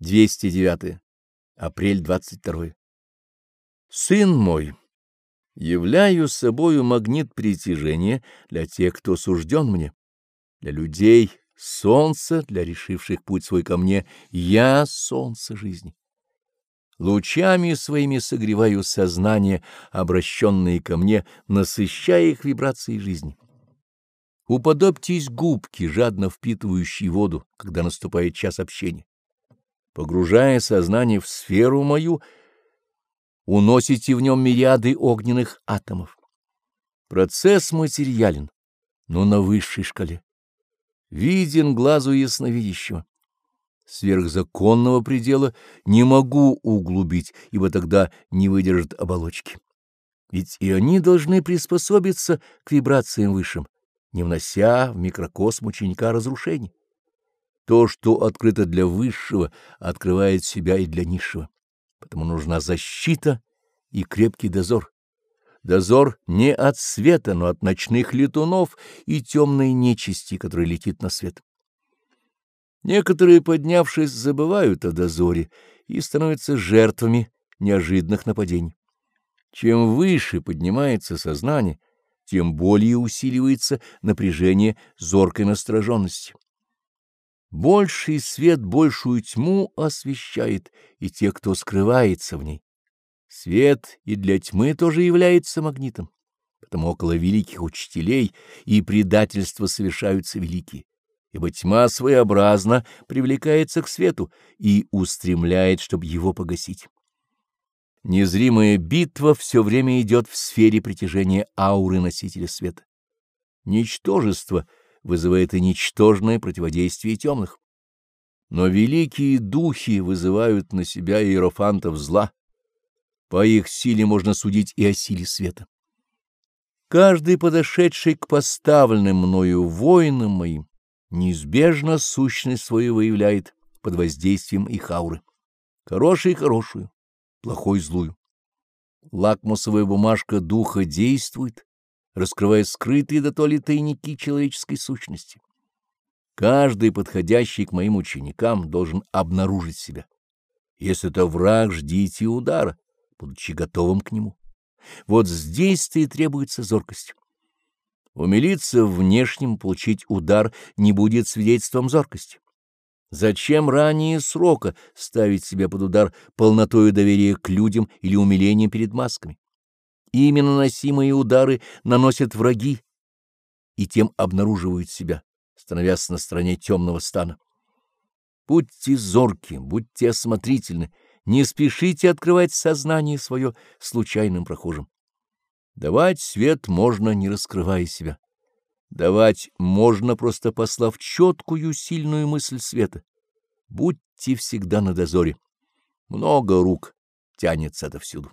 209. Апрель 22. Сын мой, являю собою магнит притяжения для тех, кто сужден мне, для людей — солнце, для решивших путь свой ко мне — я — солнце жизни. Лучами своими согреваю сознание, обращенные ко мне, насыщая их вибрацией жизни. Уподобьтесь губке, жадно впитывающей воду, когда наступает час общения погружая сознание в сферу мою, уносите в нем мириады огненных атомов. Процесс материален, но на высшей шкале. Виден глазу ясновидящего. Сверхзаконного предела не могу углубить, ибо тогда не выдержат оболочки. Ведь и они должны приспособиться к вибрациям высшим, не внося в микрокосм ученика разрушений. То, что открыто для высшего, открывает себя и для низшего. Потому нужна защита и крепкий дозор. Дозор не от света, но от ночных летунов и темной нечисти, которая летит на свет. Некоторые, поднявшись, забывают о дозоре и становятся жертвами неожиданных нападений. Чем выше поднимается сознание, тем более усиливается напряжение зоркой настороженности. Больший свет большую тьму освещает и тех, кто скрывается в ней. Свет и для тьмы тоже является магнитом, потому около великих учителей и предательства совершаются великие, ибо тьма своеобразно привлекается к свету и устремляет, чтобы его погасить. Незримая битва все время идет в сфере притяжения ауры носителя света. Ничтожество — вызывает и ничтожное противодействие темных. Но великие духи вызывают на себя иерофантов зла. По их силе можно судить и о силе света. Каждый подошедший к поставленным мною воинам моим неизбежно сущность свою выявляет под воздействием их ауры. Хороший — хорошую, плохой — злую. Лакмусовая бумажка духа действует, раскрывая скрытые до то ли тайники человеческой сущности. Каждый, подходящий к моим ученикам, должен обнаружить себя. Если это враг, ждите удара, будучи готовым к нему. Вот здесь-то и требуется зоркость. Умилиться внешним, получить удар не будет свидетельством зоркости. Зачем ранее срока ставить себя под удар полнотою доверия к людям или умилением перед масками? Ими наносимые удары наносят враги и тем обнаруживают себя, становясь на стороне темного стана. Будьте зорки, будьте осмотрительны, не спешите открывать сознание свое случайным прохожим. Давать свет можно, не раскрывая себя. Давать можно, просто послав четкую, сильную мысль света. Будьте всегда на дозоре. Много рук тянется отовсюду.